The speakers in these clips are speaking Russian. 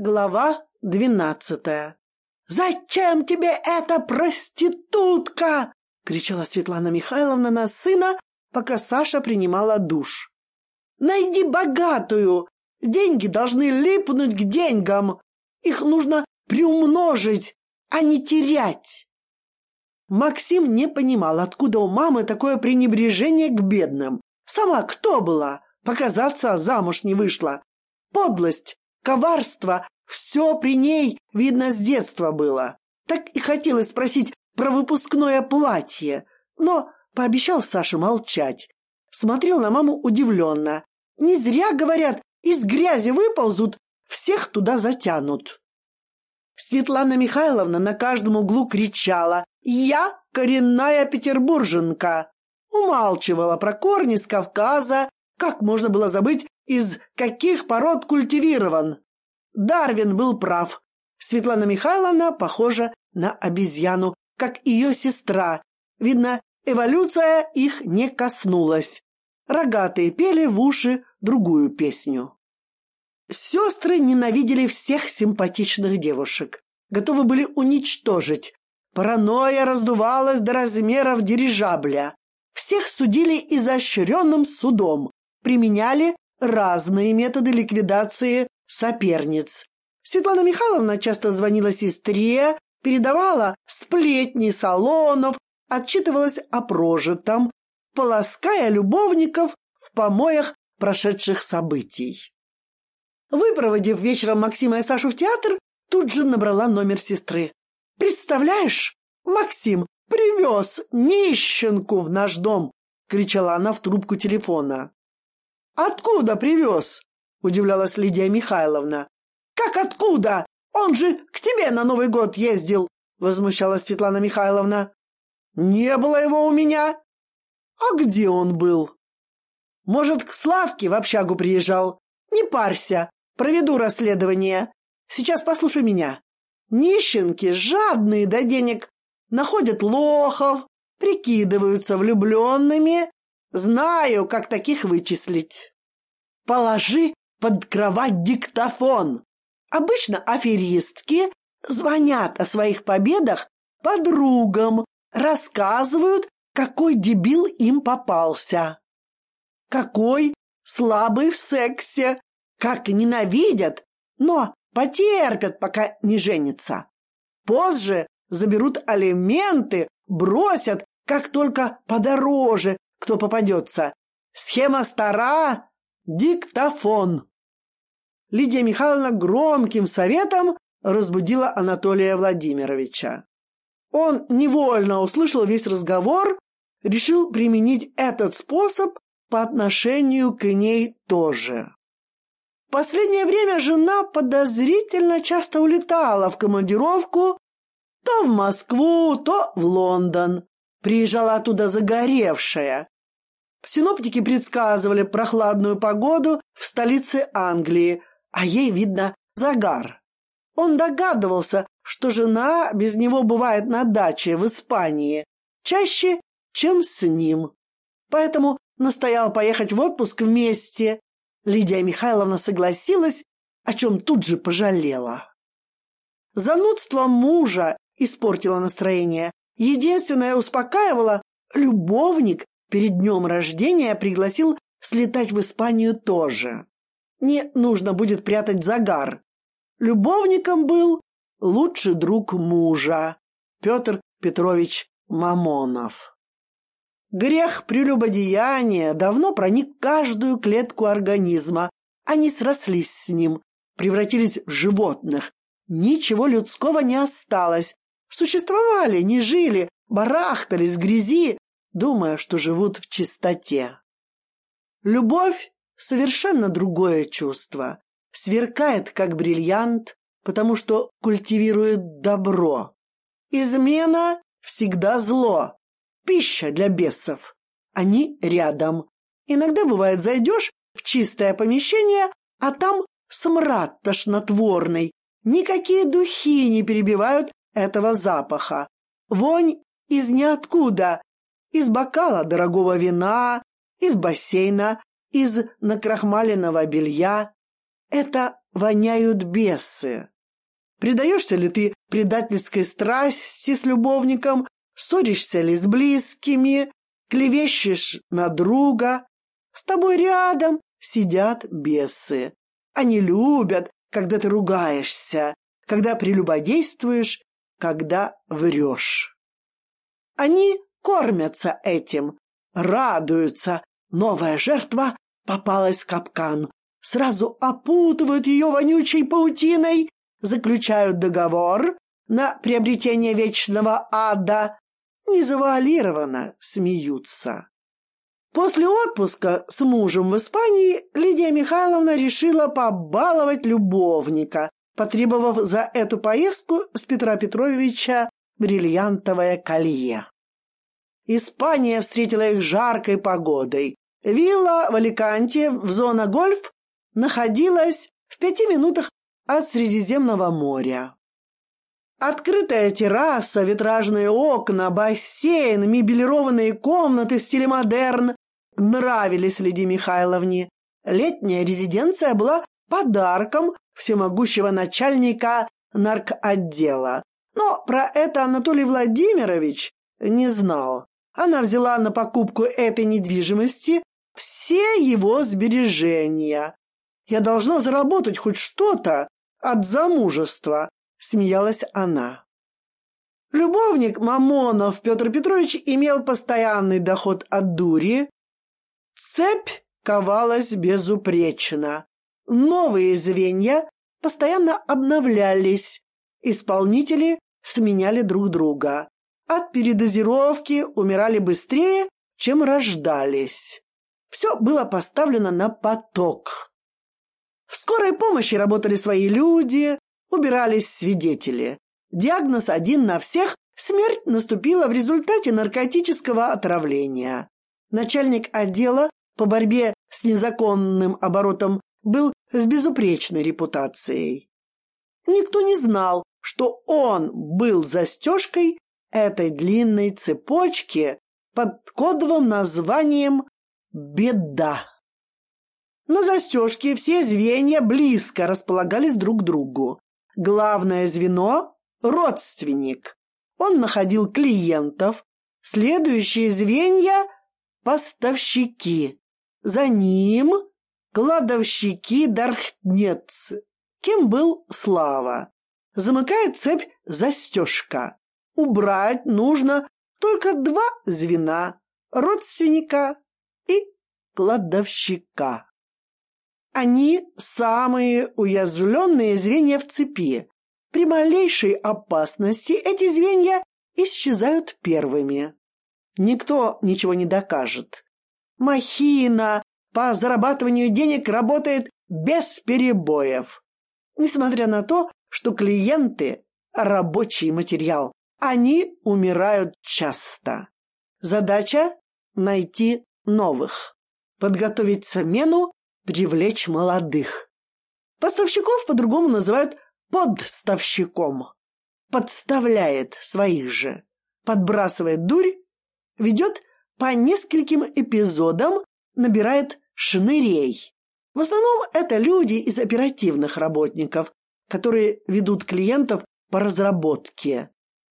Глава двенадцатая. «Зачем тебе эта проститутка?» — кричала Светлана Михайловна на сына, пока Саша принимала душ. «Найди богатую! Деньги должны липнуть к деньгам! Их нужно приумножить, а не терять!» Максим не понимал, откуда у мамы такое пренебрежение к бедным. Сама кто была? Показаться замуж не вышла. Подлость коварство, все при ней, видно, с детства было. Так и хотелось спросить про выпускное платье, но пообещал Саше молчать. Смотрел на маму удивленно. Не зря, говорят, из грязи выползут, всех туда затянут. Светлана Михайловна на каждом углу кричала «Я коренная петербурженка!» Умалчивала про корни с Кавказа, как можно было забыть из каких пород культивирован. Дарвин был прав. Светлана Михайловна похожа на обезьяну, как ее сестра. Видно, эволюция их не коснулась. Рогатые пели в уши другую песню. Сестры ненавидели всех симпатичных девушек. Готовы были уничтожить. Паранойя раздувалась до размеров дирижабля. Всех судили изощренным судом. Применяли разные методы ликвидации соперниц. Светлана Михайловна часто звонила сестре, передавала сплетни салонов, отчитывалась о прожитом, полоская любовников в помоях прошедших событий. Выпроводив вечером Максима и Сашу в театр, тут же набрала номер сестры. «Представляешь, Максим привез нищенку в наш дом!» — кричала она в трубку телефона. «Откуда привез?» — удивлялась Лидия Михайловна. «Как откуда? Он же к тебе на Новый год ездил!» — возмущалась Светлана Михайловна. «Не было его у меня!» «А где он был?» «Может, к Славке в общагу приезжал? Не парься, проведу расследование. Сейчас послушай меня. Нищенки, жадные до денег, находят лохов, прикидываются влюбленными, Знаю, как таких вычислить. Положи под кровать диктофон. Обычно аферистки звонят о своих победах подругам, рассказывают, какой дебил им попался. Какой слабый в сексе, как ненавидят, но потерпят, пока не женятся. Позже заберут алименты, бросят, как только подороже кто попадется. Схема стара — диктофон. Лидия Михайловна громким советом разбудила Анатолия Владимировича. Он невольно услышал весь разговор, решил применить этот способ по отношению к ней тоже. В последнее время жена подозрительно часто улетала в командировку то в Москву, то в Лондон. Приезжала оттуда загоревшая. Синоптики предсказывали прохладную погоду в столице Англии, а ей, видно, загар. Он догадывался, что жена без него бывает на даче в Испании чаще, чем с ним. Поэтому настоял поехать в отпуск вместе. Лидия Михайловна согласилась, о чем тут же пожалела. Занудство мужа испортило настроение. Единственное успокаивало — любовник перед днем рождения пригласил слетать в Испанию тоже. Не нужно будет прятать загар. Любовником был лучший друг мужа, Петр Петрович Мамонов. Грех прелюбодеяния давно проник каждую клетку организма. Они срослись с ним, превратились в животных. Ничего людского не осталось. Существовали, не жили, барахтались в грязи, думая, что живут в чистоте. Любовь — совершенно другое чувство. Сверкает, как бриллиант, потому что культивирует добро. Измена — всегда зло. Пища для бесов. Они рядом. Иногда бывает, зайдешь в чистое помещение, а там смрад тошнотворный. Никакие духи не перебивают этого запаха. Вонь из ниоткуда, из бокала дорогого вина, из бассейна, из накрахмаленного белья. это воняют бесы. Предаешься ли ты предательской страсти с любовником, ссоришься ли с близкими, клевещешь на друга. С тобой рядом сидят бесы. Они любят, когда ты ругаешься, когда прелюбодействуешь, когда врешь. Они кормятся этим, радуются. Новая жертва попалась в капкан. Сразу опутывают ее вонючей паутиной, заключают договор на приобретение вечного ада. Незавуалированно смеются. После отпуска с мужем в Испании Лидия Михайловна решила побаловать любовника, потребовав за эту поездку с Петра Петровича бриллиантовое колье. Испания встретила их жаркой погодой. Вилла в Аликанте в зона гольф находилась в пяти минутах от Средиземного моря. Открытая терраса, витражные окна, бассейн, мебелированные комнаты в стиле модерн нравились Лидии Михайловне. Летняя резиденция была подарком всемогущего начальника наркотдела. Но про это Анатолий Владимирович не знал. Она взяла на покупку этой недвижимости все его сбережения. «Я должна заработать хоть что-то от замужества», — смеялась она. Любовник Мамонов Петр Петрович имел постоянный доход от дури, Цепь ковалась безупречно. Новые звенья постоянно обновлялись. Исполнители сменяли друг друга. От передозировки умирали быстрее, чем рождались. Все было поставлено на поток. В скорой помощи работали свои люди, убирались свидетели. Диагноз один на всех – смерть наступила в результате наркотического отравления. Начальник отдела по борьбе с незаконным оборотом был с безупречной репутацией. Никто не знал, что он был застежкой этой длинной цепочки под кодовым названием «Беда». На застежке все звенья близко располагались друг к другу. Главное звено – родственник. Он находил клиентов. Следующие звенья поставщики. За ним кладовщики Дархнец. Кем был Слава? Замыкает цепь застежка. Убрать нужно только два звена – родственника и кладовщика. Они самые уязвленные звенья в цепи. При малейшей опасности эти звенья исчезают первыми никто ничего не докажет. Махина по зарабатыванию денег работает без перебоев. Несмотря на то, что клиенты – рабочий материал, они умирают часто. Задача – найти новых, подготовить замену, привлечь молодых. Поставщиков по-другому называют подставщиком. Подставляет своих же, подбрасывает дурь ведет по нескольким эпизодам, набирает шнырей. В основном это люди из оперативных работников, которые ведут клиентов по разработке.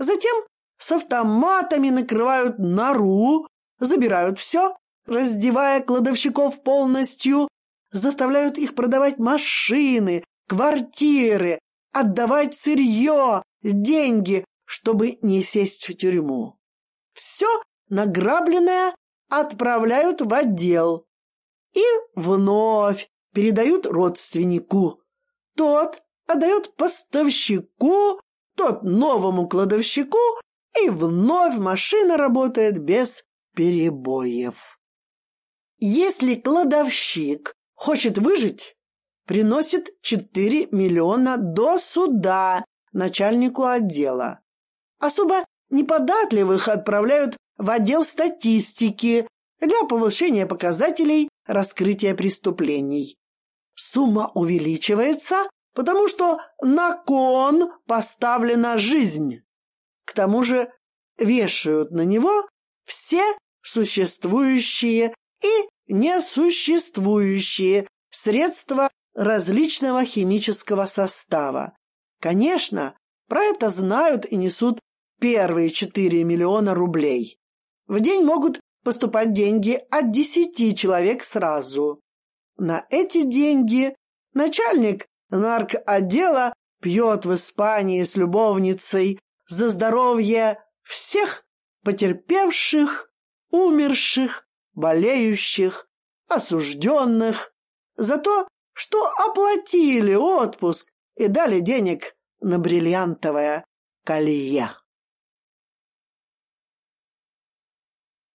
Затем с автоматами накрывают нору, забирают все, раздевая кладовщиков полностью, заставляют их продавать машины, квартиры, отдавать сырье, деньги, чтобы не сесть в тюрьму. Все награбленное отправляют в отдел и вновь передают родственнику. Тот отдает поставщику, тот новому кладовщику, и вновь машина работает без перебоев. Если кладовщик хочет выжить, приносит 4 миллиона до суда начальнику отдела. Особо неподатливых отправляют в отдел статистики для повышения показателей раскрытия преступлений. Сумма увеличивается, потому что на кон поставлена жизнь. К тому же вешают на него все существующие и несуществующие средства различного химического состава. Конечно, про это знают и несут первые 4 миллиона рублей. В день могут поступать деньги от 10 человек сразу. На эти деньги начальник наркотдела пьет в Испании с любовницей за здоровье всех потерпевших, умерших, болеющих, осужденных, за то, что оплатили отпуск и дали денег на бриллиантовое колье.